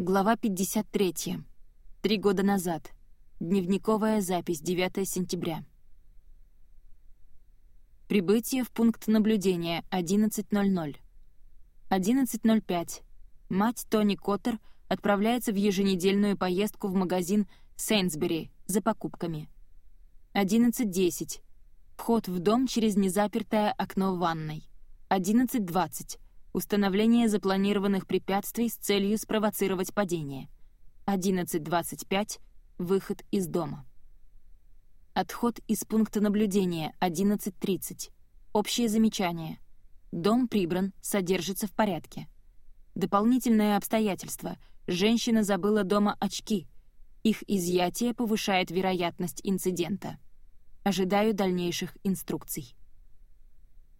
Глава 53. Три года назад. Дневниковая запись, 9 сентября. Прибытие в пункт наблюдения, 11.00. 11.05. Мать Тони Коттер отправляется в еженедельную поездку в магазин Сейнсбери за покупками. 11.10. Вход в дом через незапертое окно в ванной. 11.20 установление запланированных препятствий с целью спровоцировать падение. 11.25 — выход из дома. Отход из пункта наблюдения 11.30. Общее замечание. Дом прибран, содержится в порядке. Дополнительное обстоятельство. Женщина забыла дома очки. Их изъятие повышает вероятность инцидента. Ожидаю дальнейших инструкций.